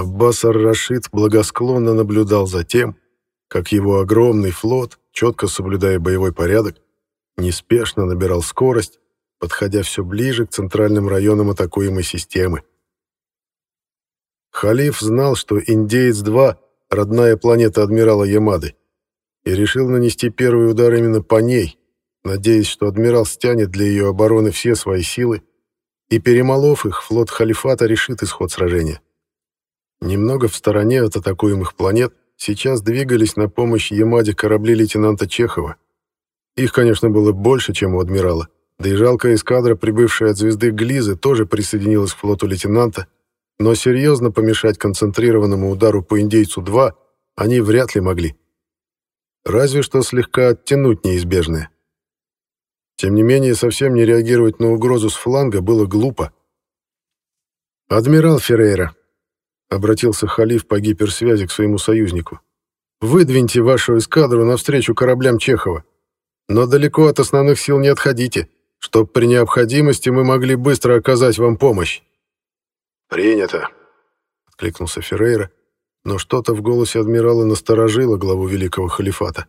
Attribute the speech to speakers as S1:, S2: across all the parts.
S1: Аббас ар-Рашид благосклонно наблюдал за тем, как его огромный флот, четко соблюдая боевой порядок, неспешно набирал скорость, подходя все ближе к центральным районам атакуемой системы. Халиф знал, что Индеец-2 — родная планета адмирала Ямады, и решил нанести первый удар именно по ней, надеясь, что адмирал стянет для ее обороны все свои силы, и, перемолов их, флот Халифата решит исход сражения. Немного в стороне от атакуемых планет сейчас двигались на помощь Ямаде корабли лейтенанта Чехова. Их, конечно, было больше, чем у адмирала, да и жалкая эскадра, прибывшая от звезды Глизы, тоже присоединилась к флоту лейтенанта, но серьезно помешать концентрированному удару по индейцу-2 они вряд ли могли. Разве что слегка оттянуть неизбежное. Тем не менее, совсем не реагировать на угрозу с фланга было глупо. «Адмирал Феррейра», — обратился халиф по гиперсвязи к своему союзнику, «выдвиньте вашу эскадру навстречу кораблям Чехова, но далеко от основных сил не отходите, чтобы при необходимости мы могли быстро оказать вам помощь».
S2: «Принято», — откликнулся Феррейра, но что-то в голосе адмирала насторожило главу Великого Халифата.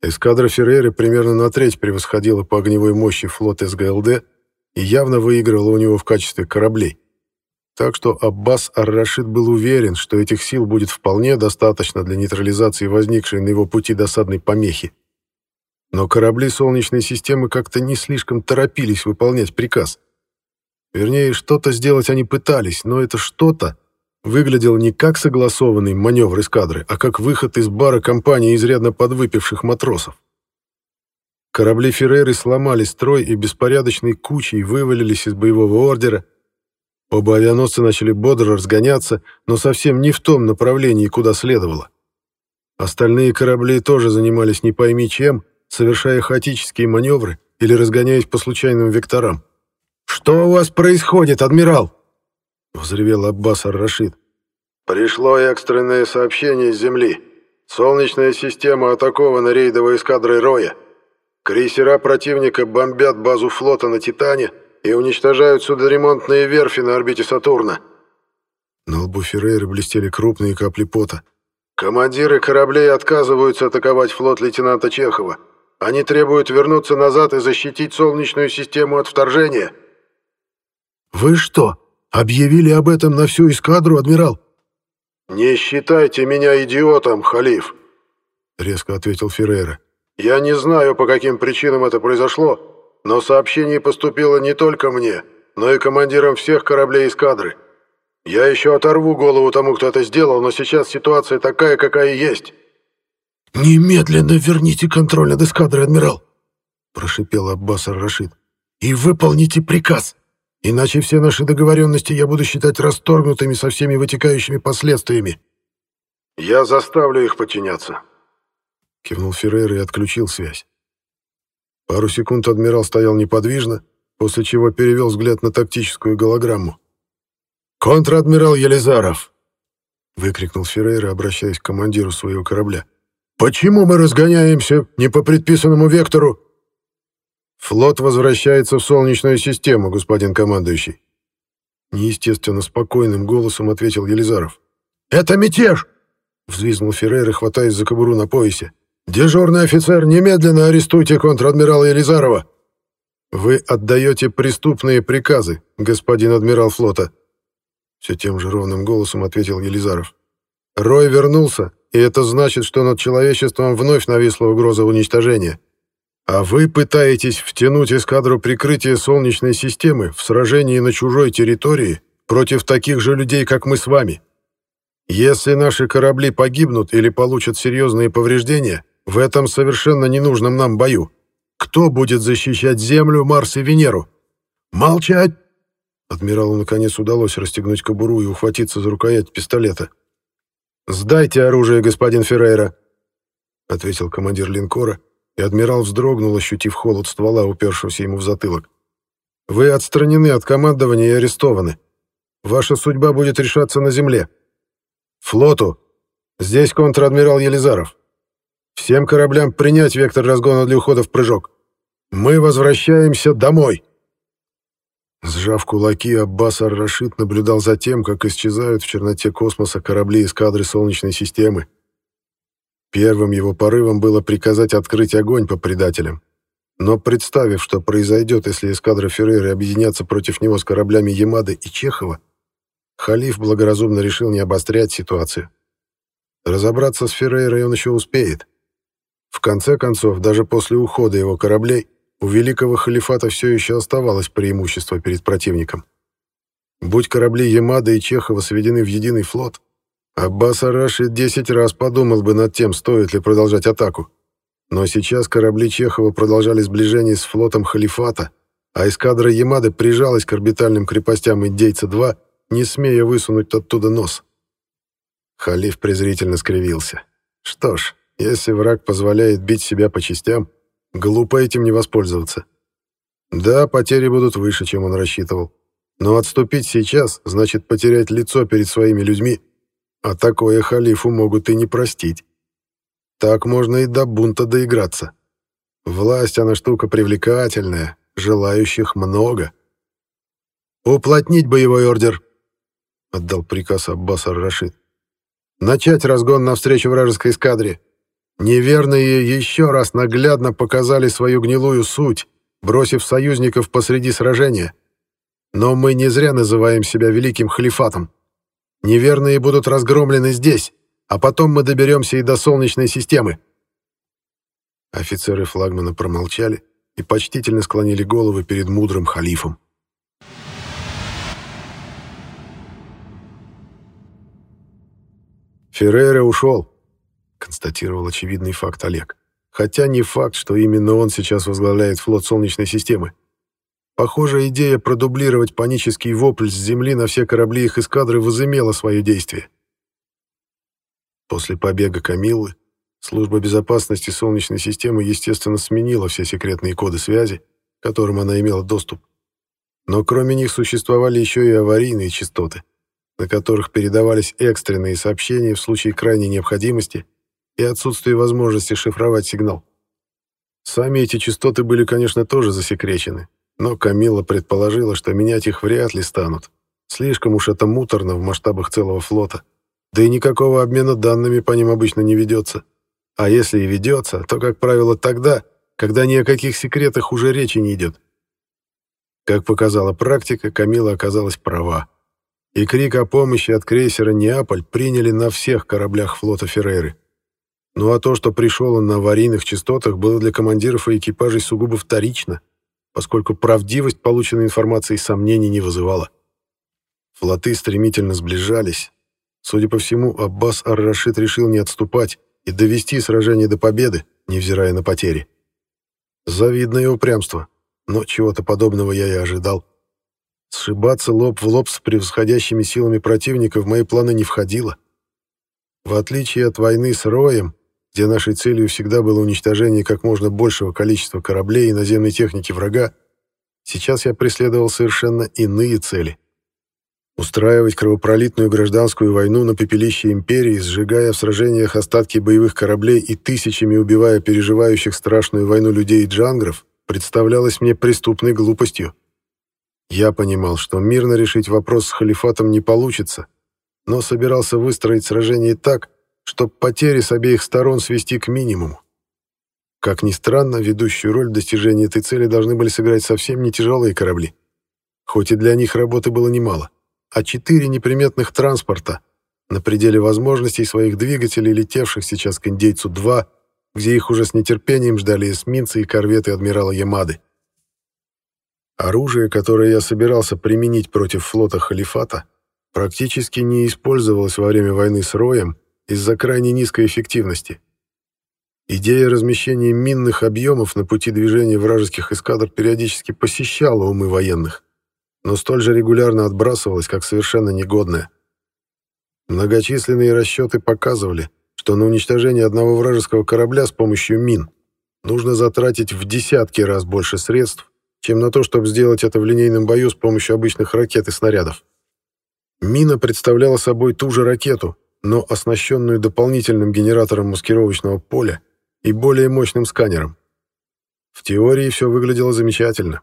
S1: Эскадра Феррейры примерно на треть превосходила по огневой мощи флот СГЛД и явно выигрывала у него в качестве кораблей. Так что Аббас Ар-Рашид был уверен, что этих сил будет вполне достаточно для нейтрализации возникшей на его пути досадной помехи. Но корабли Солнечной системы как-то не слишком торопились выполнять приказ. Вернее, что-то сделать они пытались, но это что-то выглядело не как согласованный маневр эскадры, а как выход из бара компании изрядно подвыпивших матросов. Корабли Ферреры сломали строй и беспорядочной кучей вывалились из боевого ордера. Оба авианосца начали бодро разгоняться, но совсем не в том направлении, куда следовало. Остальные корабли тоже занимались не пойми чем, совершая хаотические маневры или разгоняясь по случайным векторам. «Что у вас происходит, адмирал?» — взревел Аббас ар-Рашид.
S2: «Пришло экстренное сообщение с Земли. Солнечная система атакована рейдовой эскадрой Роя. Крейсера противника бомбят базу флота на Титане и уничтожают судоремонтные верфи на орбите Сатурна».
S1: На лбу Феррейры блестели крупные капли пота.
S2: «Командиры кораблей отказываются атаковать флот лейтенанта Чехова. Они требуют вернуться назад и защитить Солнечную систему от вторжения».
S1: «Вы что, объявили об этом на всю эскадру, адмирал?»
S2: «Не считайте меня идиотом, халиф», — резко ответил Феррейра. «Я не знаю, по каким причинам это произошло, но сообщение поступило не только мне, но и командирам всех кораблей эскадры. Я еще оторву голову тому, кто это сделал, но сейчас ситуация такая, какая есть».
S1: «Немедленно верните контроль над эскадрой, адмирал!» — прошипел Аббас ар-Рашид. «И выполните приказ, иначе все наши договоренности я буду считать расторгнутыми со всеми вытекающими последствиями».
S2: «Я заставлю их подчиняться», —
S1: кивнул Феррейр и отключил связь. Пару секунд адмирал стоял неподвижно, после чего перевел взгляд на тактическую голограмму. «Контр-адмирал Елизаров!» — выкрикнул Феррейра, обращаясь к командиру своего корабля. «Почему мы разгоняемся не по предписанному вектору?» «Флот возвращается в Солнечную систему, господин командующий», — неестественно спокойным голосом ответил Елизаров. «Это мятеж!» — взвизгнул Феррейра, хватаясь за кобуру на поясе. «Дежурный офицер, немедленно арестуйте контр-адмирала Елизарова!» «Вы отдаете преступные приказы, господин адмирал флота», — все тем же ровным голосом ответил Елизаров. «Рой вернулся, и это значит, что над человечеством вновь нависла угроза уничтожения. А вы пытаетесь втянуть эскадру прикрытия Солнечной системы в сражении на чужой территории против таких же людей, как мы с вами. Если наши корабли погибнут или получат серьезные повреждения в этом совершенно ненужном нам бою, кто будет защищать Землю, Марс и Венеру? Молчать! Адмиралу наконец удалось расстегнуть кобуру и ухватиться за рукоять пистолета. «Сдайте оружие, господин Феррейра», — ответил командир линкора, и адмирал вздрогнул, ощутив холод ствола, упершегося ему в затылок. «Вы отстранены от командования и арестованы. Ваша судьба будет решаться на земле. Флоту. Здесь контр-адмирал Елизаров. Всем кораблям принять вектор разгона для ухода в прыжок. Мы возвращаемся домой». Сжав кулаки, Аббас Ар-Рашид наблюдал за тем, как исчезают в черноте космоса корабли эскадры Солнечной системы. Первым его порывом было приказать открыть огонь по предателям. Но представив, что произойдет, если эскадра Феррейры объединятся против него с кораблями Ямады и Чехова, Халиф благоразумно решил не обострять ситуацию. Разобраться с Феррейрой он еще успеет. В конце концов, даже после ухода его кораблей, у великого халифата все еще оставалось преимущество перед противником. Будь корабли Ямада и Чехова сведены в единый флот, Аббас Араши десять раз подумал бы над тем, стоит ли продолжать атаку. Но сейчас корабли Чехова продолжали сближение с флотом халифата, а эскадра Ямады прижалась к орбитальным крепостям Индейца-2, не смея высунуть оттуда нос. Халиф презрительно скривился. Что ж, если враг позволяет бить себя по частям, глупо этим не воспользоваться. Да, потери будут выше, чем он рассчитывал. Но отступить сейчас значит потерять лицо перед своими людьми, а такое халифу могут и не простить. Так можно и до бунта доиграться. Власть, она штука привлекательная, желающих много. «Уплотнить боевой ордер», — отдал приказ Аббас Ар-Рашид. «Начать разгон навстречу вражеской эскадре. Неверные еще раз наглядно показали свою гнилую суть, бросив союзников посреди сражения. Но мы не зря называем себя великим халифатом. Неверные будут разгромлены здесь, а потом мы доберемся и до Солнечной системы. Офицеры флагмана промолчали и почтительно склонили головы перед мудрым халифом. Феррейра ушел, констатировал очевидный факт Олег. Хотя не факт, что именно он сейчас возглавляет флот Солнечной системы. Похоже, идея продублировать панический вопль с земли на все корабли их эскадры возымела свое действие. После побега Камиллы служба безопасности Солнечной системы, естественно, сменила все секретные коды связи, к которым она имела доступ. Но кроме них существовали еще и аварийные частоты, на которых передавались экстренные сообщения в случае крайней необходимости и отсутствия возможности шифровать сигнал. Сами эти частоты были, конечно, тоже засекречены, но Камила предположила, что менять их вряд ли станут. Слишком уж это муторно в масштабах целого флота. Да и никакого обмена данными по ним обычно не ведется. А если и ведется, то, как правило, тогда, когда ни о каких секретах уже речи не идет. Как показала практика, Камила оказалась права. И крик о помощи от крейсера «Неаполь» приняли на всех кораблях флота Феррейры. Ну а то, что пришел он на аварийных частотах, было для командиров и экипажей сугубо вторично — поскольку правдивость полученной информации сомнений не вызывала. Флоты стремительно сближались. Судя по всему, Аббас Ар-Рашид решил не отступать и довести сражение до победы, невзирая на потери. Завидное упрямство, но чего-то подобного я и ожидал. Сшибаться лоб в лоб с превосходящими силами противника в мои планы не входило. В отличие от войны с Роем, где нашей целью всегда было уничтожение как можно большего количества кораблей и наземной техники врага, сейчас я преследовал совершенно иные цели. Устраивать кровопролитную гражданскую войну на пепелище империи, сжигая в сражениях остатки боевых кораблей и тысячами убивая переживающих страшную войну людей и джангров, представлялось мне преступной глупостью. Я понимал, что мирно решить вопрос с халифатом не получится, но собирался выстроить сражение так, чтобы потери с обеих сторон свести к минимуму. Как ни странно, ведущую роль в достижении этой цели должны были сыграть совсем не тяжелые корабли. Хоть и для них работы было немало, а четыре неприметных транспорта на пределе возможностей своих двигателей, летевших сейчас к Индейцу-2, где их уже с нетерпением ждали эсминцы и корветы адмирала Ямады. Оружие, которое я собирался применить против флота Халифата, практически не использовалось во время войны с Роем из-за крайне низкой эффективности. Идея размещения минных объемов на пути движения вражеских эскадр периодически посещала умы военных, но столь же регулярно отбрасывалась как совершенно негодная. Многочисленные расчеты показывали, что на уничтожение одного вражеского корабля с помощью мин нужно затратить в десятки раз больше средств, чем на то, чтобы сделать это в линейном бою с помощью обычных ракет и снарядов. Мина представляла собой ту же ракету, но оснащенную дополнительным генератором маскировочного поля и более мощным сканером. В теории все выглядело замечательно.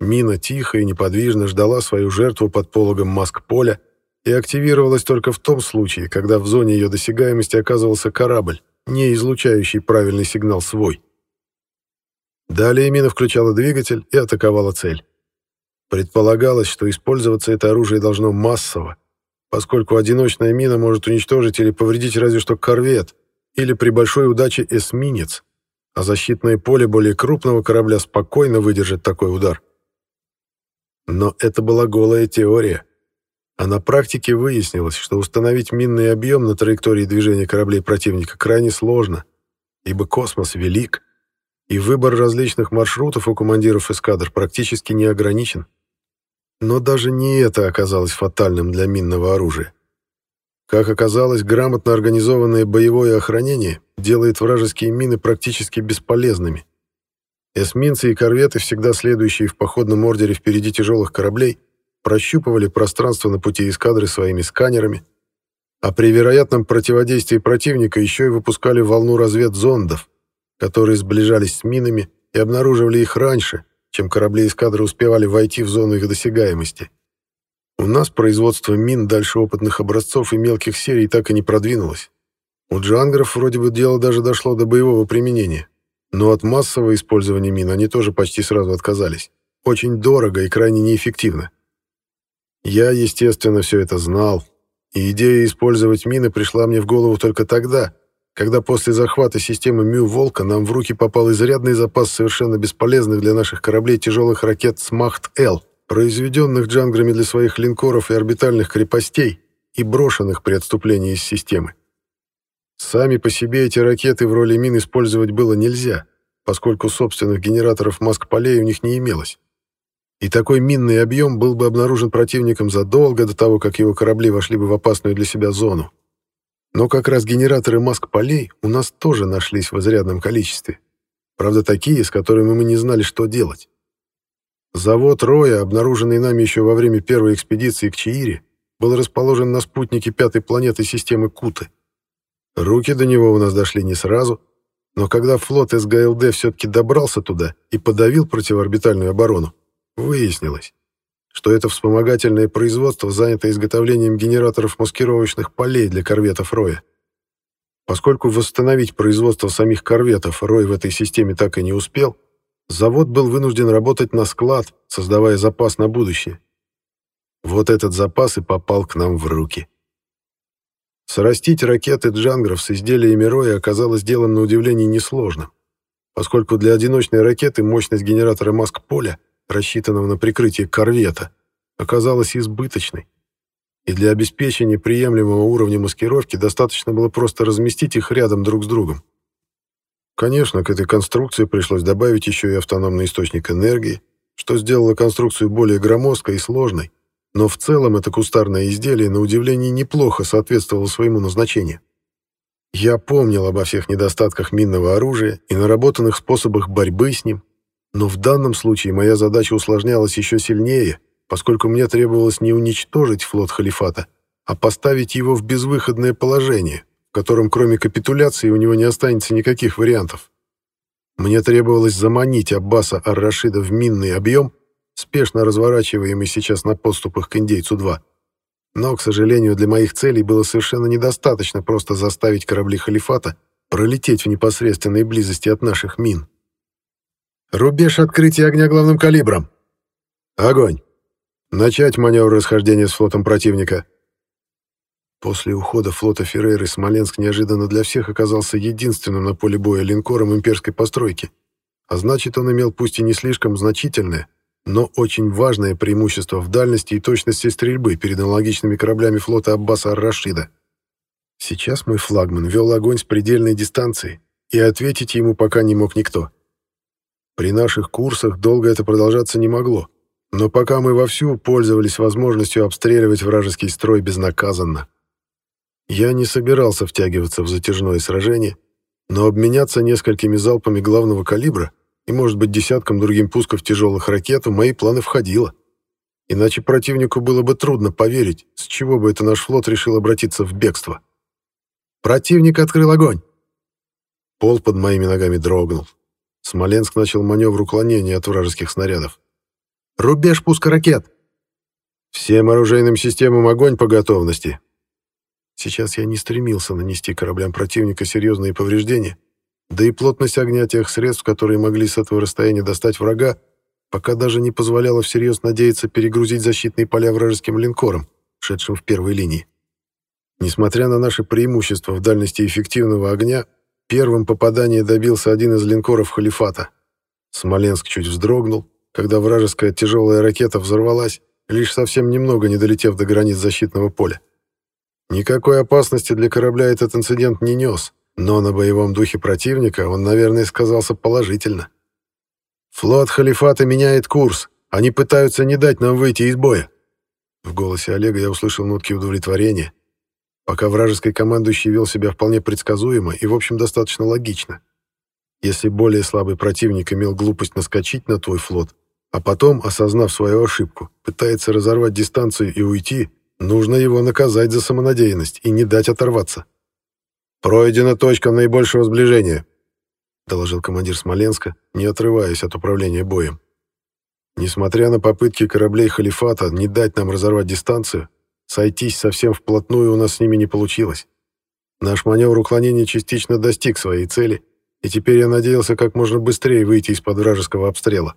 S1: Мина тихо и неподвижно ждала свою жертву под пологом маск-поля и активировалась только в том случае, когда в зоне ее досягаемости оказывался корабль, не излучающий правильный сигнал свой. Далее мина включала двигатель и атаковала цель. Предполагалось, что использоваться это оружие должно массово, поскольку одиночная мина может уничтожить или повредить разве что корвет, или при большой удаче эсминец, а защитное поле более крупного корабля спокойно выдержит такой удар. Но это была голая теория. А на практике выяснилось, что установить минный объем на траектории движения кораблей противника крайне сложно, ибо космос велик, и выбор различных маршрутов у командиров эскадр практически не ограничен. Но даже не это оказалось фатальным для минного оружия. Как оказалось, грамотно организованное боевое охранение делает вражеские мины практически бесполезными. Эсминцы и корветы, всегда следующие в походном ордере впереди тяжелых кораблей, прощупывали пространство на пути эскадры своими сканерами, а при вероятном противодействии противника еще и выпускали волну разведзондов, которые сближались с минами и обнаруживали их раньше, чем корабли эскадры успевали войти в зону их досягаемости. У нас производство мин дальше опытных образцов и мелких серий так и не продвинулось. У джангеров вроде бы дело даже дошло до боевого применения. Но от массового использования мин они тоже почти сразу отказались. Очень дорого и крайне неэффективно. Я, естественно, все это знал, и идея использовать мины пришла мне в голову только тогда, когда после захвата системы Мю-Волка нам в руки попал изрядный запас совершенно бесполезных для наших кораблей тяжелых ракет «Смахт-Л», произведенных джанграми для своих линкоров и орбитальных крепостей и брошенных при отступлении из системы. Сами по себе эти ракеты в роли мин использовать было нельзя, поскольку собственных генераторов маск-полей у них не имелось. И такой минный объем был бы обнаружен противником задолго до того, как его корабли вошли бы в опасную для себя зону. Но как раз генераторы маск-полей у нас тоже нашлись в изрядном количестве. Правда, такие, с которыми мы не знали, что делать. Завод Роя, обнаруженный нами еще во время первой экспедиции к Чаире, был расположен на спутнике пятой планеты системы Куты. Руки до него у нас дошли не сразу, но когда флот СГЛД все-таки добрался туда и подавил противоорбитальную оборону, выяснилось, что это вспомогательное производство занято изготовлением генераторов маскировочных полей для корветов Роя. Поскольку восстановить производство самих корветов Рой в этой системе так и не успел, завод был вынужден работать на склад, создавая запас на будущее. Вот этот запас и попал к нам в руки. Срастить ракеты «Джангров» с изделиями Роя оказалось делом на удивление несложным, поскольку для одиночной ракеты мощность генератора маск-поля, рассчитанного на прикрытие корвета, оказалась избыточной, и для обеспечения приемлемого уровня маскировки достаточно было просто разместить их рядом друг с другом. Конечно, к этой конструкции пришлось добавить еще и автономный источник энергии, что сделало конструкцию более громоздкой и сложной, но в целом это кустарное изделие, на удивление, неплохо соответствовало своему назначению. Я помнил обо всех недостатках минного оружия и наработанных способах борьбы с ним, но в данном случае моя задача усложнялась еще сильнее, поскольку мне требовалось не уничтожить флот халифата, а поставить его в безвыходное положение, в котором кроме капитуляции у него не останется никаких вариантов. Мне требовалось заманить Аббаса Ар-Рашида в минный объем, спешно разворачиваемый сейчас на подступах к Индейцу-2. Но, к сожалению, для моих целей было совершенно недостаточно просто заставить корабли халифата пролететь в непосредственной близости от наших мин. «Рубеж открытия огня главным калибром!» «Огонь! Начать маневр расхождения с флотом противника!» После ухода флота Феррейры Смоленск неожиданно для всех оказался единственным на поле боя линкором имперской постройки, а значит, он имел пусть и не слишком значительное, но очень важное преимущество в дальности и точности стрельбы перед аналогичными кораблями флота Аббаса Ар-Рашида. Сейчас мой флагман вел огонь с предельной дистанции, и ответить ему пока не мог никто. При наших курсах долго это продолжаться не могло, но пока мы вовсю пользовались возможностью обстреливать вражеский строй безнаказанно. Я не собирался втягиваться в затяжное сражение, но обменяться несколькими залпами главного калибра и, может быть, десятком другим пусков тяжелых ракет в мои планы входило. Иначе противнику было бы трудно поверить, с чего бы это наш флот решил обратиться в бегство. Противник открыл огонь. Пол под моими ногами дрогнул. Смоленск начал маневр уклонения от вражеских снарядов. Рубеж пуска ракет!» «Всем оружейным системам огонь по готовности!» Сейчас я не стремился нанести кораблям противника серьезные повреждения, да и плотность огня тех средств, которые могли с этого расстояния достать врага, пока даже не позволяла всерьез надеяться перегрузить защитные поля вражеским линкорам, шедшим в первой линии. Несмотря на наше преимущество в дальности эффективного огня, первым попадание добился один из линкоров халифата. Смоленск чуть вздрогнул, когда вражеская тяжелая ракета взорвалась, лишь совсем немного не долетев до границ защитного поля. Никакой опасности для корабля этот инцидент не нес, но на боевом духе противника он, наверное, сказался положительно. «Флот Халифата меняет курс. Они пытаются не дать нам выйти из боя». В голосе Олега я услышал нотки удовлетворения. Пока вражеский командующий вел себя вполне предсказуемо и, в общем, достаточно логично. Если более слабый противник имел глупость наскочить на твой флот, а потом, осознав свою ошибку, пытается разорвать дистанцию и уйти, нужно его наказать за самонадеянность и не дать оторваться. «Пройдена точка наибольшего сближения», — доложил командир Смоленска, не отрываясь от управления боем. Несмотря на попытки кораблей Халифата не дать нам разорвать дистанцию, сойтись совсем вплотную у нас с ними не получилось. Наш маневр уклонения частично достиг своей цели, и теперь я надеялся как можно быстрее выйти из-под вражеского обстрела.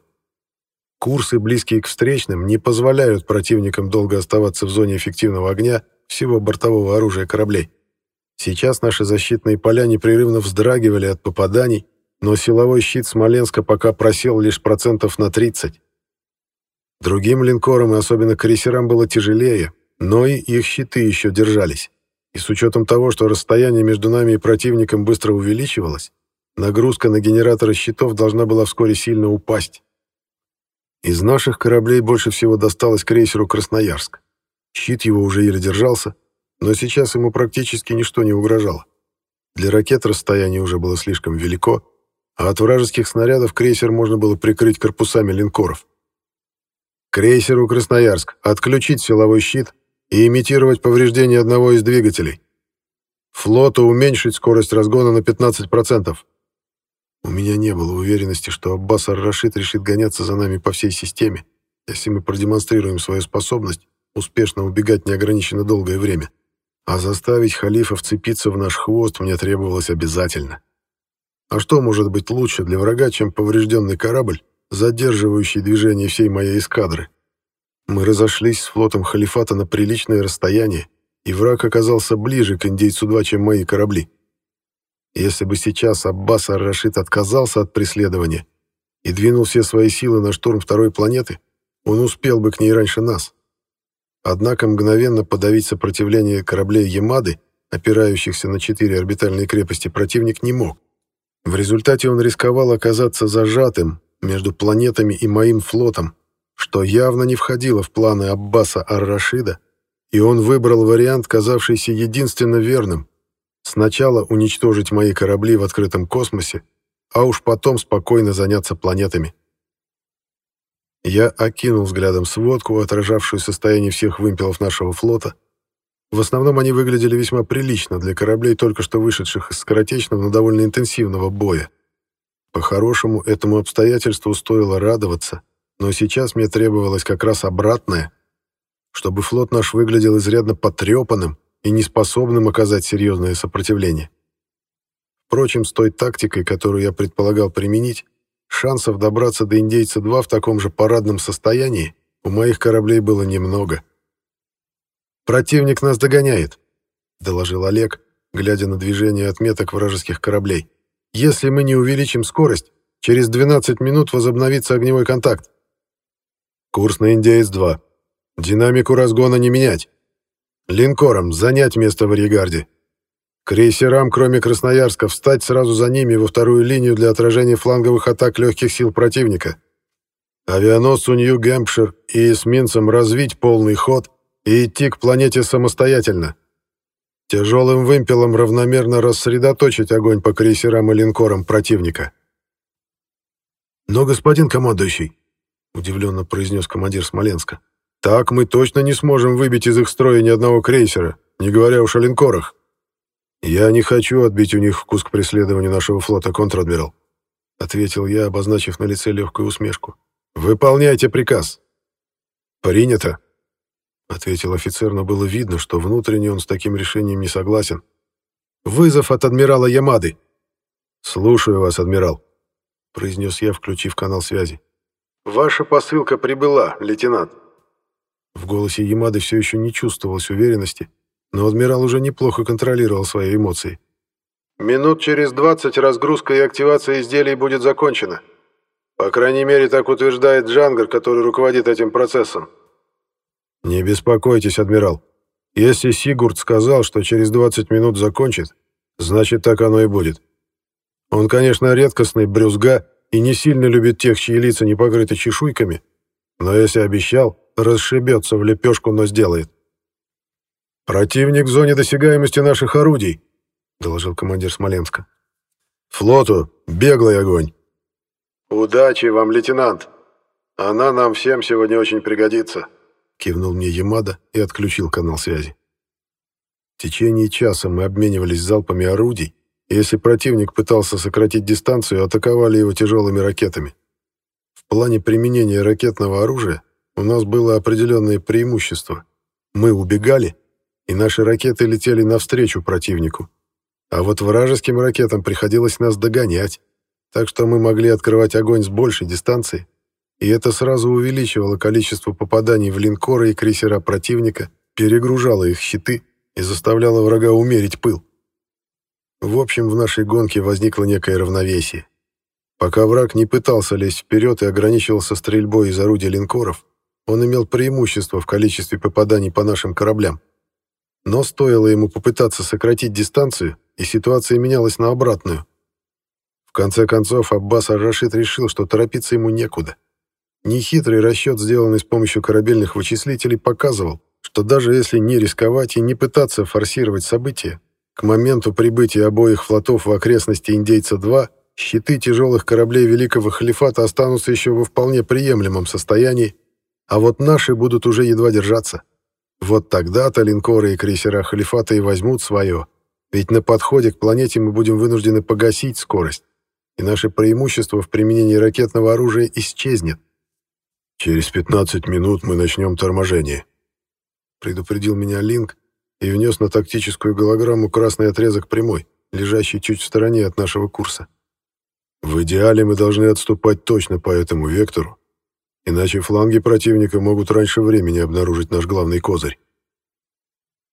S1: Курсы, близкие к встречным, не позволяют противникам долго оставаться в зоне эффективного огня всего бортового оружия кораблей. Сейчас наши защитные поля непрерывно вздрагивали от попаданий, но силовой щит Смоленска пока просел лишь процентов на 30. Другим линкорам и особенно крейсерам было тяжелее, но и их щиты еще держались. И с учетом того, что расстояние между нами и противником быстро увеличивалось, нагрузка на генераторы щитов должна была вскоре сильно упасть. Из наших кораблей больше всего досталось крейсеру «Красноярск». Щит его уже еле держался, но сейчас ему практически ничто не угрожало. Для ракет расстояние уже было слишком велико, а от вражеских снарядов крейсер можно было прикрыть корпусами линкоров. Крейсеру «Красноярск» отключить силовой щит и имитировать повреждение одного из двигателей. Флоту уменьшить скорость разгона на 15%. У меня не было уверенности, что Аббас Ар-Рашид решит гоняться за нами по всей системе, если мы продемонстрируем свою способность успешно убегать неограниченно долгое время. А заставить халифа вцепиться в наш хвост мне требовалось обязательно. А что может быть лучше для врага, чем поврежденный корабль, задерживающий движение всей моей эскадры? Мы разошлись с флотом халифата на приличное расстояние, и враг оказался ближе к индейцу-2, чем мои корабли. Если бы сейчас Аббас Ар-Рашид отказался от преследования и двинул все свои силы на штурм второй планеты, он успел бы к ней раньше нас. Однако мгновенно подавить сопротивление кораблей Ямады, опирающихся на четыре орбитальные крепости, противник не мог. В результате он рисковал оказаться зажатым между планетами и моим флотом, что явно не входило в планы Аббаса Ар-Рашида, и он выбрал вариант, казавшийся единственно верным Сначала уничтожить мои корабли в открытом космосе, а уж потом спокойно заняться планетами. Я окинул взглядом сводку, отражавшую состояние всех вымпелов нашего флота. В основном они выглядели весьма прилично для кораблей, только что вышедших из скоротечного, но довольно интенсивного боя. По-хорошему, этому обстоятельству стоило радоваться, но сейчас мне требовалось как раз обратное, чтобы флот наш выглядел изрядно потрепанным, и неспособным оказать серьезное сопротивление. Впрочем, с той тактикой, которую я предполагал применить, шансов добраться до «Индейца-2» в таком же парадном состоянии у моих кораблей было немного. «Противник нас догоняет», — доложил Олег, глядя на движение отметок вражеских кораблей. «Если мы не увеличим скорость, через 12 минут возобновится огневой контакт». «Курс на «Индеец-2». Динамику разгона не менять. Линкорам занять место в Ригарде. Крейсерам, кроме Красноярска, встать сразу за ними во вторую линию для отражения фланговых атак легких сил противника. Авианосцу Нью-Гэмпшир и эсминцам развить полный ход и идти к планете самостоятельно. Тяжелым вымпелом равномерно рассредоточить огонь по крейсерам и линкорам противника. «Но, господин командующий», — удивленно произнес командир Смоленска, — так мы точно не сможем выбить из их строя ни одного крейсера, не говоря уж о линкорах. Я не хочу отбить у них вкус к преследованию нашего флота, контр-адмирал, ответил я, обозначив на лице легкую усмешку. Выполняйте приказ. «Принято», — ответил офицер, но было видно, что внутренне он с таким решением не согласен. «Вызов от адмирала Ямады». «Слушаю вас, адмирал», — произнес я, включив канал связи.
S2: «Ваша посылка прибыла, лейтенант».
S1: В голосе Ямады все еще не чувствовалось уверенности, но адмирал уже неплохо контролировал свои эмоции.
S2: «Минут через двадцать разгрузка и активация изделий будет закончена. По крайней мере, так утверждает Джангар, который руководит этим процессом».
S1: «Не беспокойтесь, адмирал. Если Сигурд сказал, что через 20 минут закончит, значит, так оно и будет. Он, конечно, редкостный брюзга и не сильно любит тех, чьи лица не покрыты чешуйками, но если обещал, расшибется в лепешку, но сделает. «Противник в зоне досягаемости наших орудий», — доложил командир Смоленска. «Флоту беглый огонь».
S2: «Удачи вам, лейтенант. Она нам всем сегодня очень пригодится», —
S1: кивнул мне Ямада и отключил канал связи. В течение часа мы обменивались залпами орудий, если противник пытался сократить дистанцию, атаковали его тяжелыми ракетами. В плане применения ракетного оружия у нас было определенное преимущество. Мы убегали, и наши ракеты летели навстречу противнику. А вот вражеским ракетам приходилось нас догонять, так что мы могли открывать огонь с большей дистанции, и это сразу увеличивало количество попаданий в линкоры и крейсера противника, перегружало их щиты и заставляло врага умерить пыл. В общем, в нашей гонке возникло некое равновесие. Пока враг не пытался лезть вперед и ограничивался стрельбой из орудий линкоров, он имел преимущество в количестве попаданий по нашим кораблям. Но стоило ему попытаться сократить дистанцию, и ситуация менялась на обратную. В конце концов, Аббас Ар-Рашид решил, что торопиться ему некуда. Нехитрый расчет, сделанный с помощью корабельных вычислителей, показывал, что даже если не рисковать и не пытаться форсировать события, к моменту прибытия обоих флотов в окрестности Индейца-2 щиты тяжелых кораблей Великого Халифата останутся еще во вполне приемлемом состоянии, а вот наши будут уже едва держаться. Вот тогда-то линкоры и крейсера Халифата и возьмут свое, ведь на подходе к планете мы будем вынуждены погасить скорость, и наше преимущество в применении ракетного оружия исчезнет. «Через 15 минут мы начнем торможение», — предупредил меня Линк и внес на тактическую голограмму красный отрезок прямой, лежащий чуть в стороне от нашего курса. В идеале мы должны отступать точно по этому вектору, Иначе фланги противника могут раньше времени обнаружить наш главный козырь.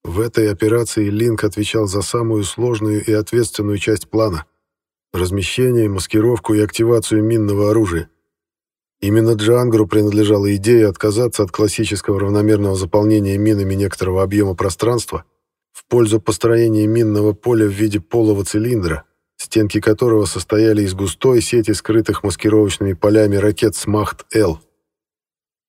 S1: В этой операции Линк отвечал за самую сложную и ответственную часть плана — размещение, маскировку и активацию минного оружия. Именно Джангру принадлежала идея отказаться от классического равномерного заполнения минами некоторого объема пространства в пользу построения минного поля в виде полого цилиндра, стенки которого состояли из густой сети скрытых маскировочными полями ракет «Смахт-Л».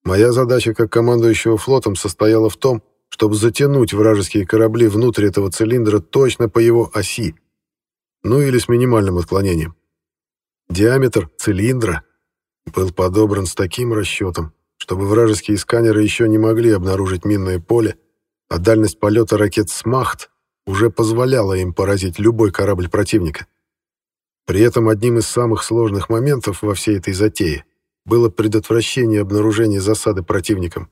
S1: Моя задача как командующего флотом состояла в том, чтобы затянуть вражеские корабли внутрь этого цилиндра точно по его оси, ну или с минимальным отклонением. Диаметр цилиндра был подобран с таким расчетом, чтобы вражеские сканеры еще не могли обнаружить минное поле, а дальность полета ракет «Смахт» уже позволяла им поразить любой корабль противника. При этом одним из самых сложных моментов во всей этой затее было предотвращение обнаружения засады противником.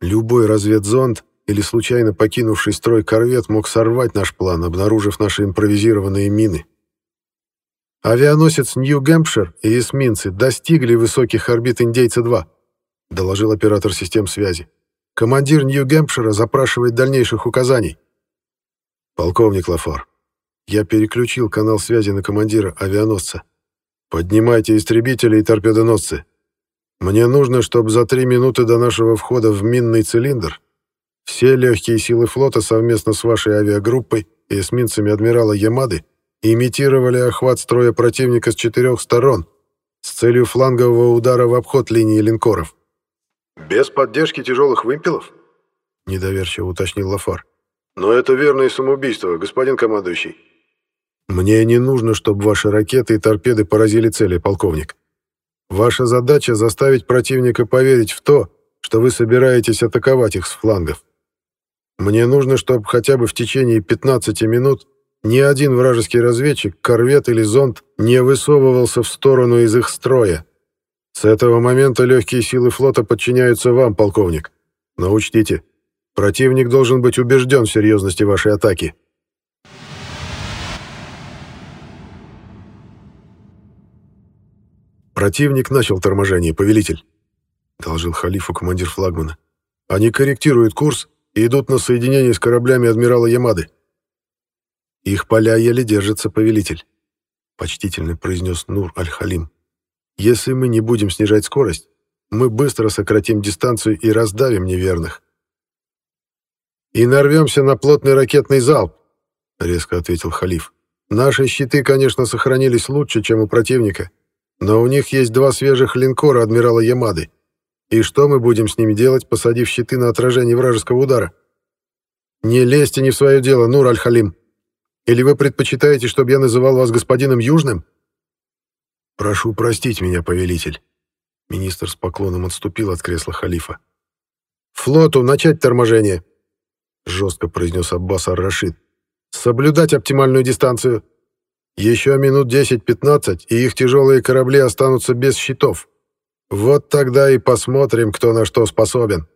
S1: Любой разведзонд или случайно покинувший строй корвет мог сорвать наш план, обнаружив наши импровизированные мины. «Авианосец Нью-Гэмпшир и эсминцы достигли высоких орбит Индейца-2», доложил оператор систем связи. «Командир Нью-Гэмпшира запрашивает дальнейших указаний». «Полковник Лафор, я переключил канал связи на командира авианосца. Поднимайте истребители и торпедоносцы. Мне нужно, чтобы за три минуты до нашего входа в минный цилиндр все легкие силы флота совместно с вашей авиагруппой и эсминцами адмирала Ямады имитировали охват строя противника с четырех сторон с целью флангового удара в обход линии линкоров.
S2: «Без поддержки тяжелых вымпелов?»
S1: — недоверчиво уточнил Лафар.
S2: «Но это верное самоубийство, господин командующий».
S1: Мне не нужно, чтобы ваши ракеты и торпеды поразили цели, полковник. Ваша задача — заставить противника поверить в то, что вы собираетесь атаковать их с флангов. Мне нужно, чтобы хотя бы в течение 15 минут ни один вражеский разведчик, корвет или зонд не высовывался в сторону из их строя. С этого момента легкие силы флота подчиняются вам, полковник. Но учтите, противник должен быть убежден в серьезности вашей атаки. Противник начал торможение, повелитель, доложил халифу командир флагмана. Они корректируют курс и идут на соединение с кораблями адмирала Ямады. Их поля еле держатся, повелитель, почтительно произнес Нур Аль-Халим. Если мы не будем снижать скорость, мы быстро сократим дистанцию и раздавим неверных. «И нарвемся на плотный ракетный залп», — резко ответил Халиф. «Наши щиты, конечно, сохранились лучше, чем у противника, но у них есть два свежих линкора адмирала Ямады. И что мы будем с ними делать, посадив щиты на отражение вражеского удара? Не лезьте не в свое дело, Нур Аль-Халим. Или вы предпочитаете, чтобы я называл вас господином Южным?» «Прошу простить меня, повелитель». Министр с поклоном отступил от кресла халифа. «Флоту начать торможение!» Жестко произнес Аббас Ар-Рашид. «Соблюдать оптимальную дистанцию. Еще минут 10-15, и их тяжелые корабли останутся без щитов. Вот тогда и посмотрим, кто на что способен.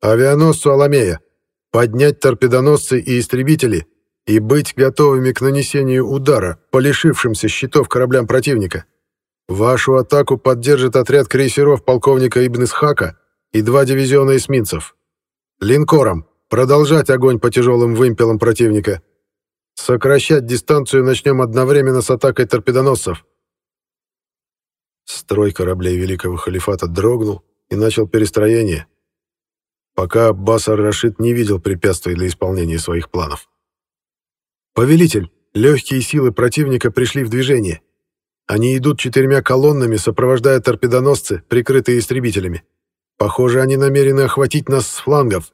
S1: Авианосцу Аламея поднять торпедоносцы и истребители и быть готовыми к нанесению удара по лишившимся щитов кораблям противника. Вашу атаку поддержит отряд крейсеров полковника Ибн Исхака и два дивизиона эсминцев. Линкором продолжать огонь по тяжелым вымпелам противника. Сокращать дистанцию начнем одновременно с атакой торпедоносцев. Строй кораблей Великого Халифата дрогнул и начал перестроение, пока Аббас Ар-Рашид не видел препятствий для исполнения своих планов. «Повелитель, легкие силы противника пришли в движение. Они идут четырьмя колоннами, сопровождая торпедоносцы, прикрытые истребителями. Похоже, они намерены охватить нас с флангов.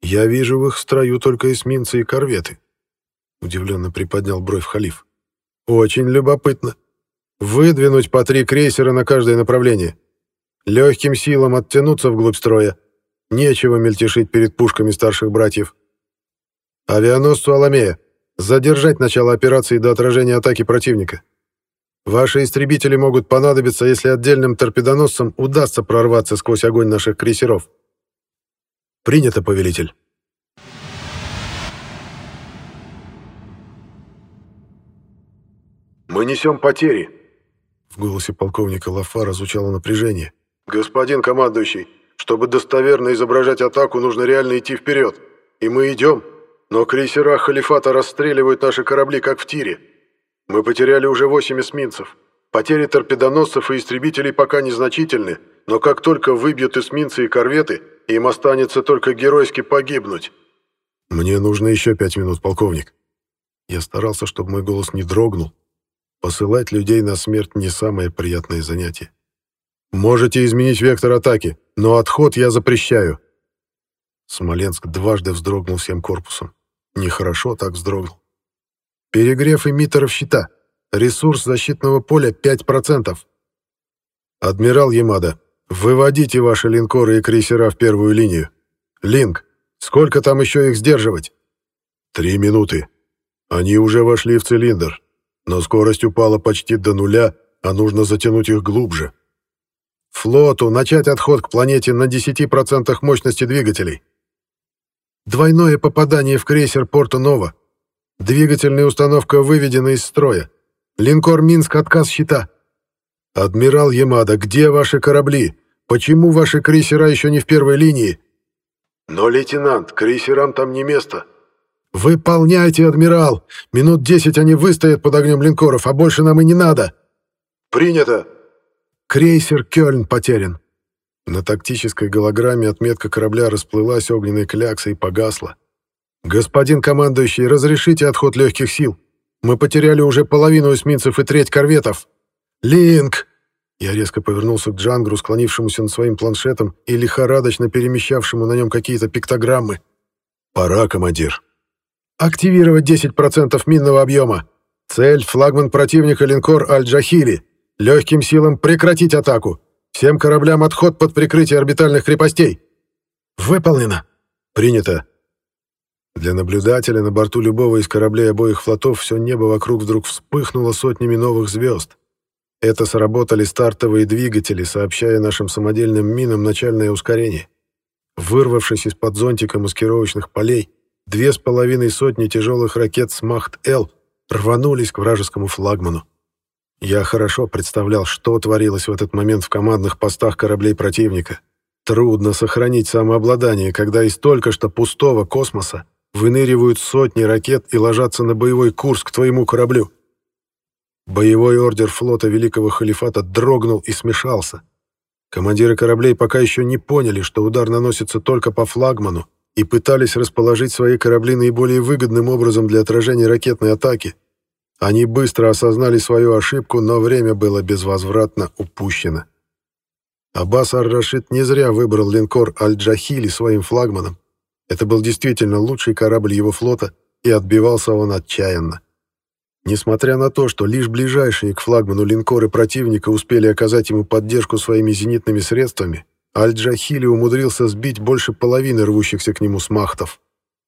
S1: Я вижу в их строю только эсминцы и корветы», — удивленно приподнял бровь халиф. «Очень любопытно. Выдвинуть по три крейсера на каждое направление. Легким силам оттянуться вглубь строя. Нечего мельтешить перед пушками старших братьев. Авианосцу Аламея Задержать начало операции до отражения атаки противника. Ваши истребители могут понадобиться, если отдельным торпедоносцам удастся прорваться сквозь огонь наших крейсеров. Принято, повелитель.
S2: «Мы несем потери», —
S1: в голосе полковника Лафара звучало напряжение.
S2: «Господин командующий, чтобы достоверно изображать атаку, нужно реально идти вперед. И мы идем. Но крейсера Халифата расстреливают наши корабли, как в тире. Мы потеряли уже восемь эсминцев. Потери торпедоносцев и истребителей пока незначительны, но как только выбьют эсминцы и корветы, им останется только геройски погибнуть.
S1: Мне нужно еще пять минут, полковник. Я старался, чтобы мой голос не дрогнул. Посылать людей на смерть не самое приятное занятие. Можете изменить вектор атаки, но отход я запрещаю. Смоленск дважды вздрогнул всем корпусом. Нехорошо так вздрогнул. Перегрев эмиттеров щита. Ресурс защитного поля 5%. Адмирал Ямада, выводите ваши линкоры и крейсера в первую линию. Линк, сколько там еще их сдерживать? Три минуты. Они уже вошли в цилиндр, но скорость упала почти до нуля, а нужно затянуть их глубже. Флоту начать отход к планете на 10% мощности двигателей. Двойное попадание в крейсер Порто-Нова. Двигательная установка выведена из строя. Линкор «Минск» отказ щита. Адмирал Ямада, где ваши корабли? Почему ваши крейсера еще не в первой линии?
S2: Но, лейтенант, крейсерам там не место.
S1: Выполняйте, адмирал. Минут десять они выстоят под огнем линкоров, а больше нам и не надо.
S2: Принято.
S1: Крейсер Кёльн потерян. На тактической голограмме отметка корабля расплылась огненной кляксой и погасла. «Господин командующий, разрешите отход легких сил. Мы потеряли уже половину эсминцев и треть корветов. Линк!» Я резко повернулся к Джангру, склонившемуся над своим планшетом и лихорадочно перемещавшему на нем какие-то пиктограммы. «Пора, командир». «Активировать 10% минного объема. Цель — флагман противника линкор Аль-Джахили. Легким силам прекратить атаку. Всем кораблям отход под прикрытие орбитальных крепостей. Выполнено. Принято. Для наблюдателя на борту любого из кораблей обоих флотов все небо вокруг вдруг вспыхнуло сотнями новых звезд. Это сработали стартовые двигатели, сообщая нашим самодельным минам начальное ускорение. Вырвавшись из-под зонтика маскировочных полей, две с половиной сотни тяжелых ракет «Смахт-Л» рванулись к вражескому флагману. Я хорошо представлял, что творилось в этот момент в командных постах кораблей противника. Трудно сохранить самообладание, когда из только что пустого космоса выныривают сотни ракет и ложатся на боевой курс к твоему кораблю. Боевой ордер флота Великого Халифата дрогнул и смешался. Командиры кораблей пока еще не поняли, что удар наносится только по флагману, и пытались расположить свои корабли наиболее выгодным образом для отражения ракетной атаки. Они быстро осознали свою ошибку, но время было безвозвратно упущено. Аббас ар-Рашид не зря выбрал линкор Аль-Джахили своим флагманом. Это был действительно лучший корабль его флота, и отбивался он отчаянно. Несмотря на то, что лишь ближайшие к флагману линкоры противника успели оказать ему поддержку своими зенитными средствами, Аль-Джахили умудрился сбить больше половины рвущихся к нему смахтов.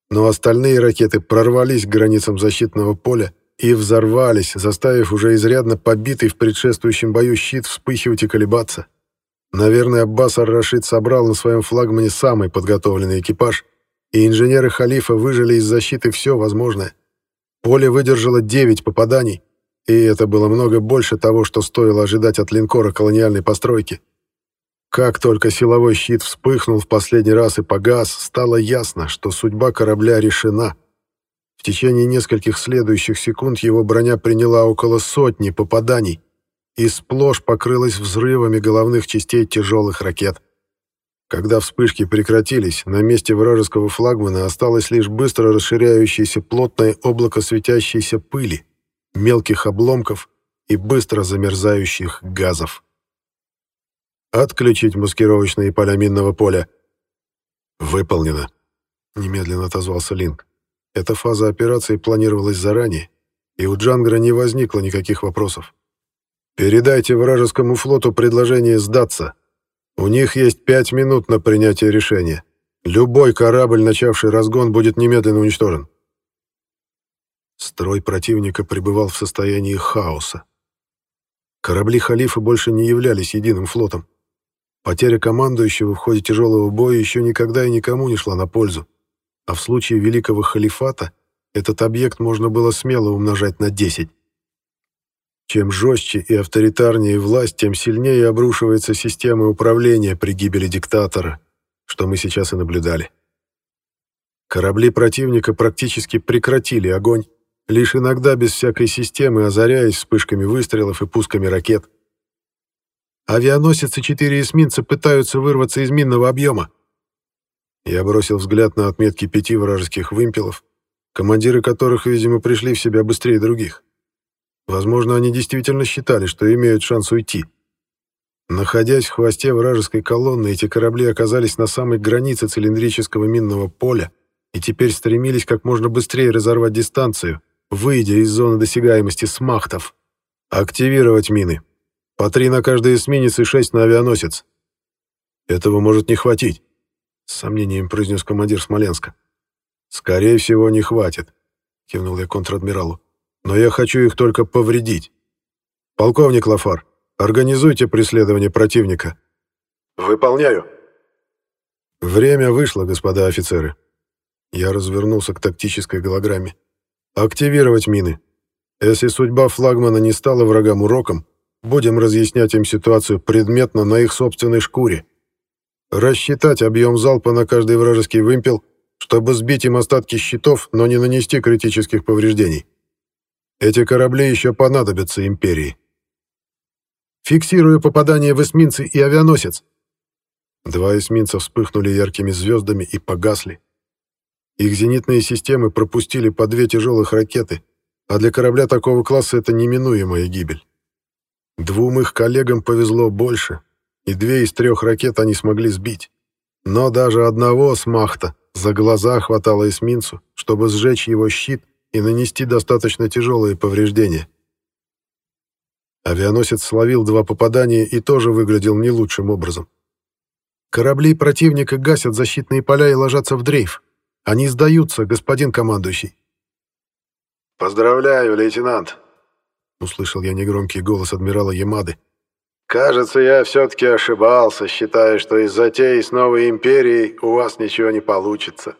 S1: Но остальные ракеты прорвались к границам защитного поля и взорвались, заставив уже изрядно побитый в предшествующем бою щит вспыхивать и колебаться. Наверное, Аббас ар-Рашид собрал на своем флагмане самый подготовленный экипаж, и инженеры халифа выжили из защиты все возможное — Поле выдержало 9 попаданий, и это было много больше того, что стоило ожидать от линкора колониальной постройки. Как только силовой щит вспыхнул в последний раз и погас, стало ясно, что судьба корабля решена. В течение нескольких следующих секунд его броня приняла около сотни попаданий и сплошь покрылась взрывами головных частей тяжелых ракет. Когда вспышки прекратились, на месте вражеского флагмана осталось лишь быстро расширяющееся плотное облако светящейся пыли, мелких обломков и быстро замерзающих газов. «Отключить маскировочные поля минного поля». «Выполнено», — немедленно отозвался Линк. Эта фаза операции планировалась заранее, и у Джангра не возникло никаких вопросов. «Передайте вражескому флоту предложение сдаться», у них есть пять минут на принятие решения. Любой корабль, начавший разгон, будет немедленно уничтожен. Строй противника пребывал в состоянии хаоса. Корабли халифа больше не являлись единым флотом. Потеря командующего в ходе тяжелого боя еще никогда и никому не шла на пользу. А в случае Великого Халифата этот объект можно было смело умножать на 10. Чем жестче и авторитарнее власть, тем сильнее обрушивается система управления при гибели диктатора, что мы сейчас и наблюдали. Корабли противника практически прекратили огонь, лишь иногда без всякой системы, озаряясь вспышками выстрелов и пусками ракет. Авианосец и четыре эсминца пытаются вырваться из минного объема. Я бросил взгляд на отметки пяти вражеских вымпелов, командиры которых, видимо, пришли в себя быстрее других. Возможно, они действительно считали, что имеют шанс уйти. Находясь в хвосте вражеской колонны, эти корабли оказались на самой границе цилиндрического минного поля и теперь стремились как можно быстрее разорвать дистанцию, выйдя из зоны досягаемости смахтов. Активировать мины. По три на каждый эсминец и шесть на авианосец. Этого может не хватить, с сомнением произнес командир Смоленска. Скорее всего, не хватит, кивнул я контр-адмиралу но я хочу их только повредить. Полковник Лафар, организуйте преследование противника».
S2: «Выполняю».
S1: «Время вышло, господа офицеры». Я развернулся к тактической голограмме. «Активировать мины. Если судьба флагмана не стала врагам уроком, будем разъяснять им ситуацию предметно на их собственной шкуре. Рассчитать объем залпа на каждый вражеский вымпел, чтобы сбить им остатки щитов, но не нанести критических повреждений. Эти корабли еще понадобятся империи. Фиксирую попадание в эсминцы и авианосец. Два эсминца вспыхнули яркими звездами и погасли. Их зенитные системы пропустили по две тяжелых ракеты, а для корабля такого класса это неминуемая гибель. Двум их коллегам повезло больше, и две из трех ракет они смогли сбить. Но даже одного с махта за глаза хватало эсминцу, чтобы сжечь его щит и нанести достаточно тяжелые повреждения. Авианосец словил два попадания и тоже выглядел не лучшим образом. Корабли противника гасят защитные поля и ложатся в дрейф. Они сдаются, господин командующий.
S2: Поздравляю, лейтенант.
S1: — услышал я негромкий голос адмирала Ямады.
S2: «Кажется, я все-таки ошибался, считая, что из затеи с новой империей у вас ничего не получится».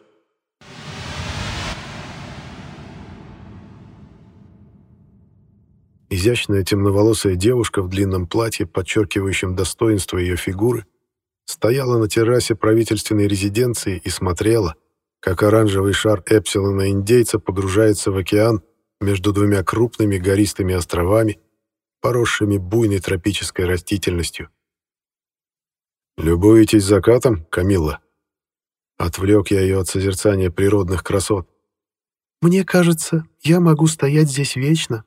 S1: Изящная темноволосая девушка в длинном платье, подчеркивающем достоинство ее фигуры, стояла на террасе правительственной резиденции и смотрела, как оранжевый шар Эпсилона-индейца погружается в океан между двумя крупными гористыми островами, поросшими буйной тропической растительностью. «Любуетесь закатом, Камилла?» Отвлек я ее от созерцания природных красот.
S3: «Мне кажется, я могу стоять здесь вечно»,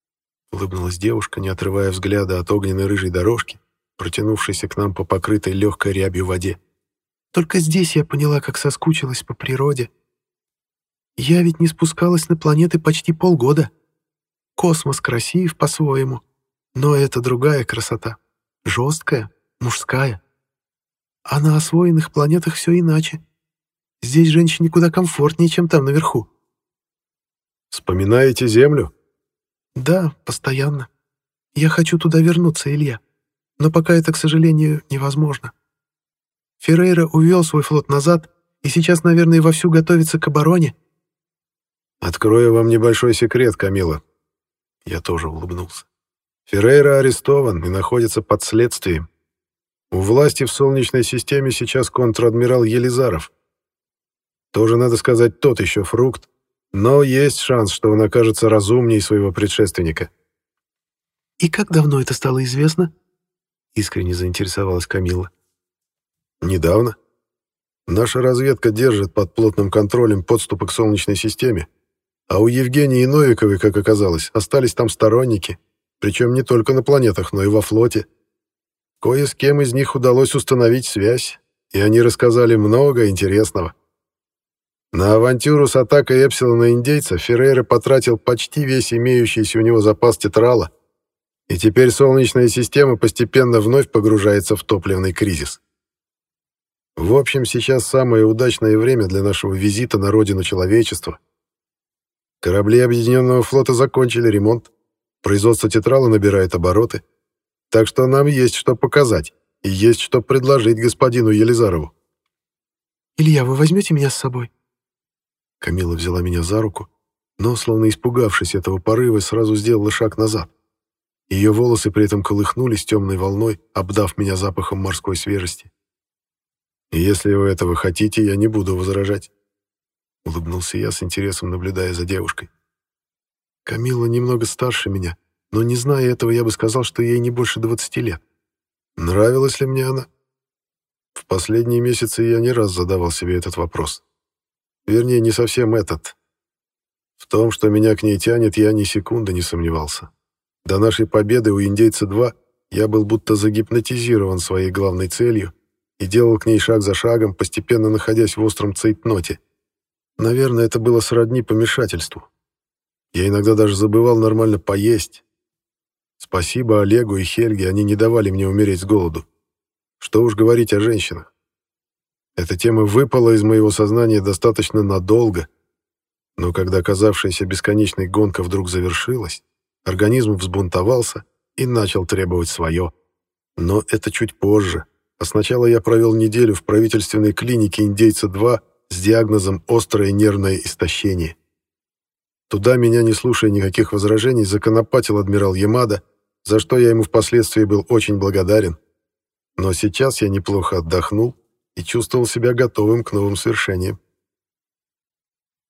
S3: —
S1: улыбнулась девушка, не отрывая взгляда от огненной рыжей дорожки, протянувшейся к нам по покрытой легкой рябью воде.
S3: «Только здесь я поняла, как соскучилась по природе. Я ведь не спускалась на планеты почти полгода. Космос красив по-своему, но это другая красота. Жесткая, мужская. А на освоенных планетах все иначе. Здесь женщине куда комфортнее, чем там наверху.
S1: «Вспоминаете Землю?»
S3: «Да, постоянно. Я хочу туда вернуться, Илья. Но пока это, к сожалению, невозможно. Феррейра увел свой флот назад и сейчас, наверное, вовсю готовится к обороне».
S1: «Открою вам небольшой секрет, Камила». Я тоже улыбнулся. Феррейра арестован и находится под следствием. У власти в Солнечной системе сейчас контр-адмирал Елизаров. Тоже, надо сказать, тот еще фрукт, но есть шанс, что он окажется разумнее своего предшественника.
S3: «И как давно это стало известно?»
S1: — искренне заинтересовалась Камила. «Недавно. Наша разведка держит под плотным контролем подступы к Солнечной системе, а у Евгении Новиковой, как оказалось, остались там сторонники, причем не только на планетах, но и во флоте. Кое с кем из них удалось установить связь, и они рассказали много интересного. На авантюру с атакой Эпсилона индейца Феррейра потратил почти весь имеющийся у него запас тетрала, и теперь Солнечная система постепенно вновь погружается в топливный кризис. В общем, сейчас самое удачное время для нашего визита на родину человечества. Корабли Объединенного флота закончили ремонт, производство тетрала набирает обороты, так что нам есть что показать и есть что предложить господину Елизарову.
S3: «Илья, вы возьмете меня с собой?»
S1: Камила взяла меня за руку, но, словно испугавшись этого порыва, сразу сделала шаг назад. Ее волосы при этом колыхнулись темной волной, обдав меня запахом морской свежести. «Если вы этого хотите, я не буду возражать», — улыбнулся я с интересом, наблюдая за девушкой. Камила немного старше меня, но, не зная этого, я бы сказал, что ей не больше 20 лет. Нравилась ли мне она? В последние месяцы я не раз задавал себе этот вопрос. Вернее, не совсем этот. В том, что меня к ней тянет, я ни секунды не сомневался. До нашей победы у «Индейца-2» я был будто загипнотизирован своей главной целью и делал к ней шаг за шагом, постепенно находясь в остром цейтноте. Наверное, это было сродни помешательству. Я иногда даже забывал нормально поесть. Спасибо Олегу и Хельге, они не давали мне умереть с голоду. Что уж говорить о женщинах. Эта тема выпала из моего сознания достаточно надолго, но когда казавшаяся бесконечной гонка вдруг завершилась, организм взбунтовался и начал требовать свое. Но это чуть позже, а сначала я провел неделю в правительственной клинике «Индейца-2» с диагнозом «острое нервное истощение». Туда меня, не слушая никаких возражений, законопатил адмирал Ямада, за что я ему впоследствии был очень благодарен. Но сейчас я неплохо отдохнул и чувствовал себя готовым к новым свершениям.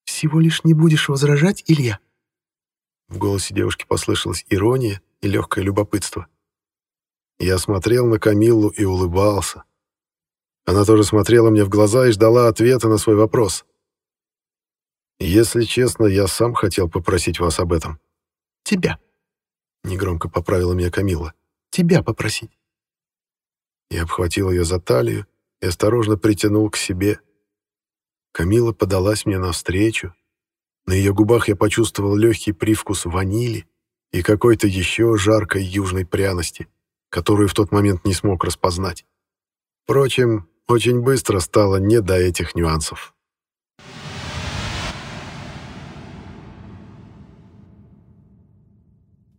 S3: «Всего лишь не будешь возражать, Илья?»
S1: В голосе девушки послышалась ирония и легкое любопытство. Я смотрел на Камиллу и улыбался. Она тоже смотрела мне в глаза и ждала ответа на свой вопрос. «Если честно, я сам хотел попросить вас об этом».
S3: «Тебя», —
S1: негромко поправила меня Камилла.
S3: «Тебя попросить».
S1: Я обхватил ее за талию и осторожно притянул к себе. Камила подалась мне навстречу. На ее губах я почувствовал легкий привкус ванили и какой-то еще жаркой южной пряности, которую в тот момент не смог распознать. Впрочем, очень быстро стало не до этих нюансов.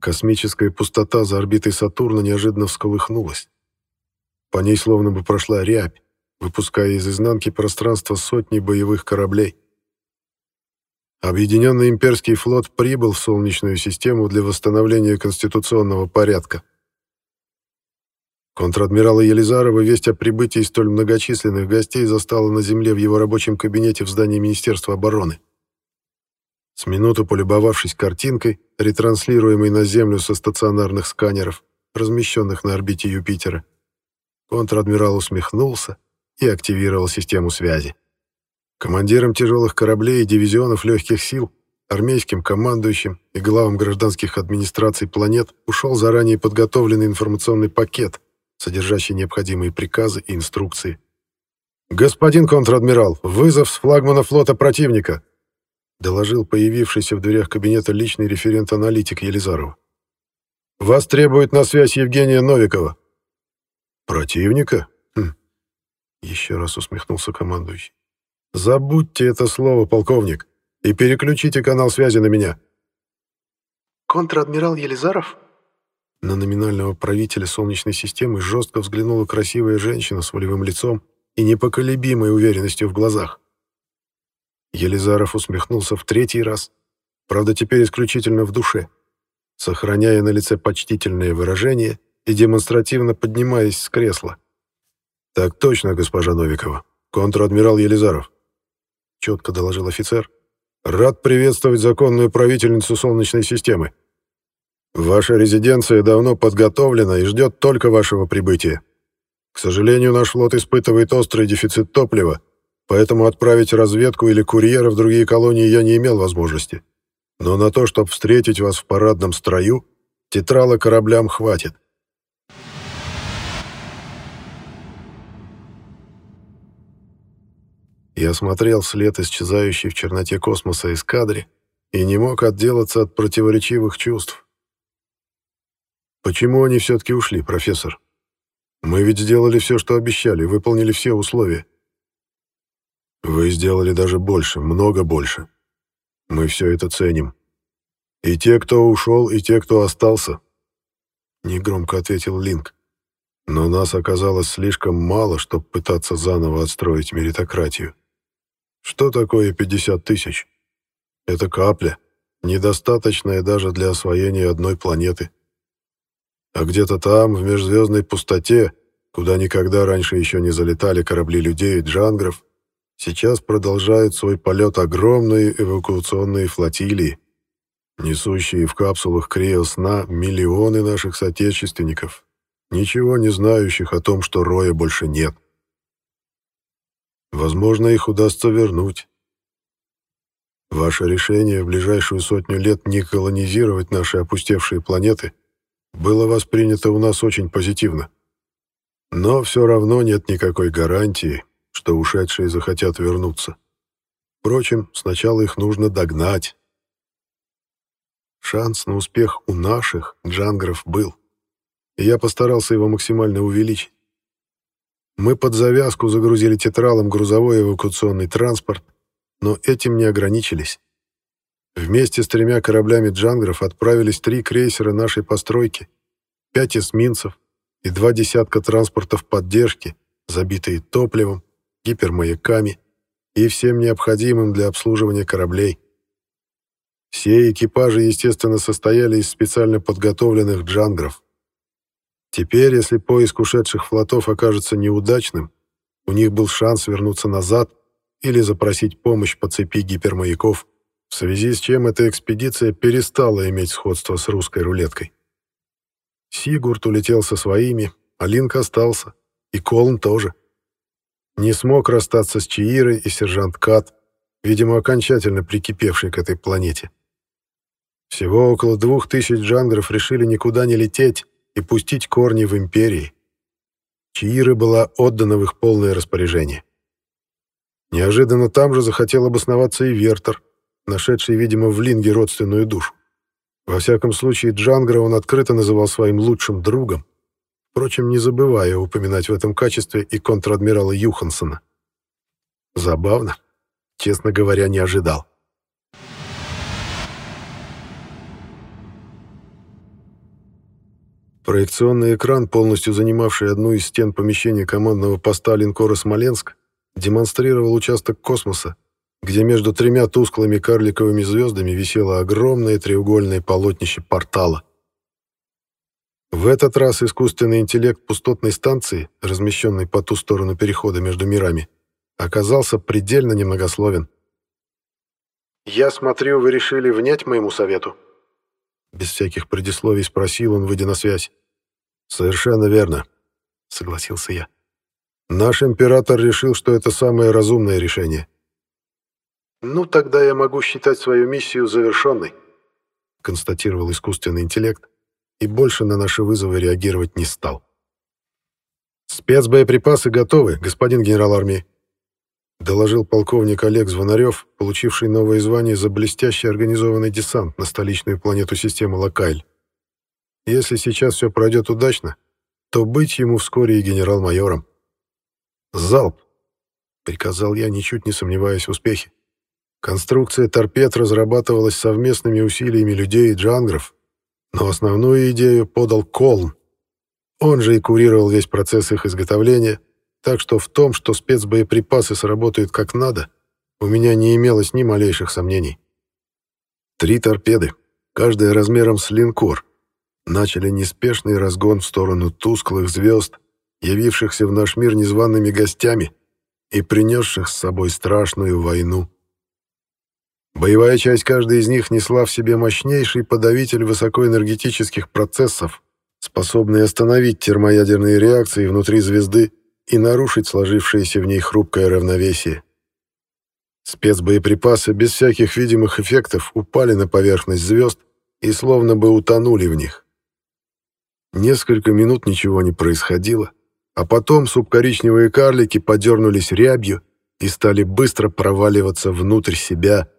S1: Космическая пустота за орбитой Сатурна неожиданно всколыхнулась. По ней словно бы прошла рябь, выпуская из изнанки пространства сотни боевых кораблей. Объединенный имперский флот прибыл в Солнечную систему для восстановления конституционного порядка. Контр-адмирала Елизарова весть о прибытии столь многочисленных гостей застала на земле в его рабочем кабинете в здании Министерства обороны. С минуту полюбовавшись картинкой, ретранслируемой на Землю со стационарных сканеров, размещенных на орбите Юпитера, контр-адмирал усмехнулся и активировал систему связи. Командирам тяжелых кораблей и дивизионов легких сил, армейским командующим и главам гражданских администраций планет ушел заранее подготовленный информационный пакет, содержащий необходимые приказы и инструкции. «Господин контр-адмирал, вызов с флагмана флота противника!» Доложил появившийся в дверях кабинета личный референт-аналитик Елизарова. «Вас требует на связь Евгения Новикова». «Противника?» хм. Еще раз усмехнулся командующий. «Забудьте это слово, полковник, и переключите канал связи на меня».
S3: «Контр-адмирал Елизаров?»
S1: На номинального правителя Солнечной системы жестко взглянула красивая женщина с волевым лицом и непоколебимой уверенностью в глазах. Елизаров усмехнулся в третий раз, правда, теперь исключительно в душе, сохраняя на лице почтительное выражение и демонстративно поднимаясь с кресла. «Так точно, госпожа Новикова. Контр-адмирал Елизаров», — четко доложил офицер. «Рад приветствовать законную правительницу Солнечной системы. Ваша резиденция давно подготовлена и ждет только вашего прибытия. К сожалению, наш флот испытывает острый дефицит топлива, поэтому отправить разведку или курьера в другие колонии я не имел возможности. Но на то, чтобы встретить вас в парадном строю, тетрала кораблям хватит. Я смотрел вслед исчезающей в черноте космоса эскадре и не мог отделаться от противоречивых чувств. Почему они все-таки ушли, профессор? Мы ведь сделали все, что обещали, выполнили все условия. Вы сделали даже больше, много больше. Мы все это ценим. И те, кто ушел, и те, кто остался. Негромко ответил Линк. Но нас оказалось слишком мало, чтобы пытаться заново отстроить меритократию. Что такое 50 тысяч? Это капля, недостаточная даже для освоения одной планеты. А где-то там, в межзвездной пустоте, куда никогда раньше еще не залетали корабли людей и джангров, сейчас продолжают свой полет огромные эвакуационные флотилии, несущие в капсулах криосна миллионы наших соотечественников, ничего не знающих о том, что Роя больше нет. Возможно, их удастся вернуть. Ваше решение в ближайшую сотню лет не колонизировать наши опустевшие планеты было воспринято у нас очень позитивно. Но все равно нет никакой гарантии, что ушедшие захотят вернуться. Впрочем, сначала их нужно догнать. Шанс на успех у наших джангров был, и я постарался его максимально увеличить. Мы под завязку загрузили тетралом грузовой эвакуационный транспорт, но этим не ограничились. Вместе с тремя кораблями джангров отправились три крейсера нашей постройки, пять эсминцев и два десятка транспортов поддержки, забитые топливом, гипермаяками и всем необходимым для обслуживания кораблей. Все экипажи, естественно, состояли из специально подготовленных джангров. Теперь, если поиск ушедших флотов окажется неудачным, у них был шанс вернуться назад или запросить помощь по цепи гипермаяков, в связи с чем эта экспедиция перестала иметь сходство с русской рулеткой. Сигурд улетел со своими, а Линк остался, и Колн тоже. Не смог расстаться с Чиирой и сержант Кат, видимо, окончательно прикипевший к этой планете. Всего около двух тысяч джангров решили никуда не лететь и пустить корни в империи. Чиира была отдана в их полное распоряжение. Неожиданно там же захотел обосноваться и Вертер, нашедший, видимо, в Линге родственную душу. Во всяком случае, Джангра он открыто называл своим лучшим другом, впрочем, не забывая упоминать в этом качестве и контр-адмирала Юхансона. Забавно. Честно говоря, не ожидал. Проекционный экран, полностью занимавший одну из стен помещения командного поста линкора «Смоленск», демонстрировал участок космоса, где между тремя тусклыми карликовыми звездами висело огромное треугольное полотнище портала. В этот раз искусственный интеллект пустотной станции, размещенной по ту сторону перехода между мирами, оказался предельно немногословен.
S2: «Я смотрю, вы решили внять моему совету?»
S1: Без всяких предисловий спросил он, выйдя на связь. «Совершенно верно», — согласился я. «Наш император решил, что это самое разумное решение».
S2: «Ну, тогда я могу считать свою миссию завершенной», —
S1: констатировал искусственный интеллект, и больше на наши вызовы реагировать не стал. «Спецбоеприпасы готовы, господин генерал армии», доложил полковник Олег Звонарев, получивший новое звание за блестяще организованный десант на столичную планету системы Локайль. Если сейчас все пройдет удачно, то быть ему вскоре и генерал-майором. «Залп!» — приказал я, ничуть не сомневаясь в успехе. Конструкция торпед разрабатывалась совместными усилиями людей и джангров, но основную идею подал Колн. Он же и курировал весь процесс их изготовления — так что в том, что спецбоеприпасы сработают как надо, у меня не имелось ни малейших сомнений. Три торпеды, каждая размером с линкор, начали неспешный разгон в сторону тусклых звезд, явившихся в наш мир незваными гостями и принесших с собой страшную войну. Боевая часть каждой из них несла в себе мощнейший подавитель высокоэнергетических процессов, способный остановить термоядерные реакции внутри звезды и нарушить сложившееся в ней хрупкое равновесие. Спецбоеприпасы без всяких видимых эффектов упали на поверхность звезд и словно бы утонули в них. Несколько минут ничего не происходило, а потом субкоричневые карлики подернулись рябью и стали быстро проваливаться внутрь себя,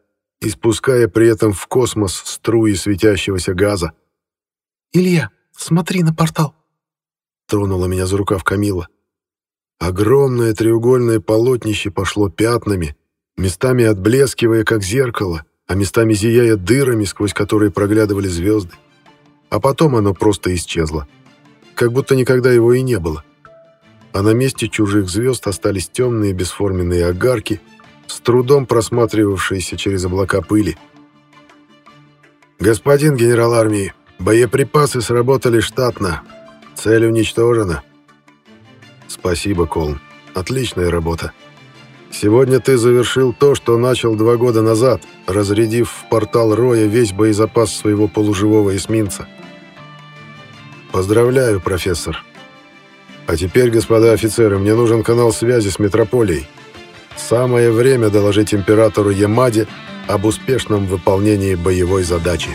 S1: испуская при этом в космос струи светящегося газа.
S3: «Илья, смотри на портал!»
S1: Тронула меня за рукав Камила. Огромное треугольное полотнище пошло пятнами, местами отблескивая, как зеркало, а местами зияя дырами, сквозь которые проглядывали звезды. А потом оно просто исчезло. Как будто никогда его и не было. А на месте чужих звезд остались темные бесформенные огарки, с трудом просматривавшиеся через облака пыли. «Господин генерал армии, боеприпасы сработали штатно. Цель уничтожена», Спасибо, Колм. Отличная работа. Сегодня ты завершил то, что начал два года назад, разрядив в портал Роя весь боезапас своего полуживого эсминца. Поздравляю, профессор. А теперь, господа офицеры, мне нужен канал связи с метрополией. Самое время доложить императору Ямаде об успешном выполнении боевой задачи.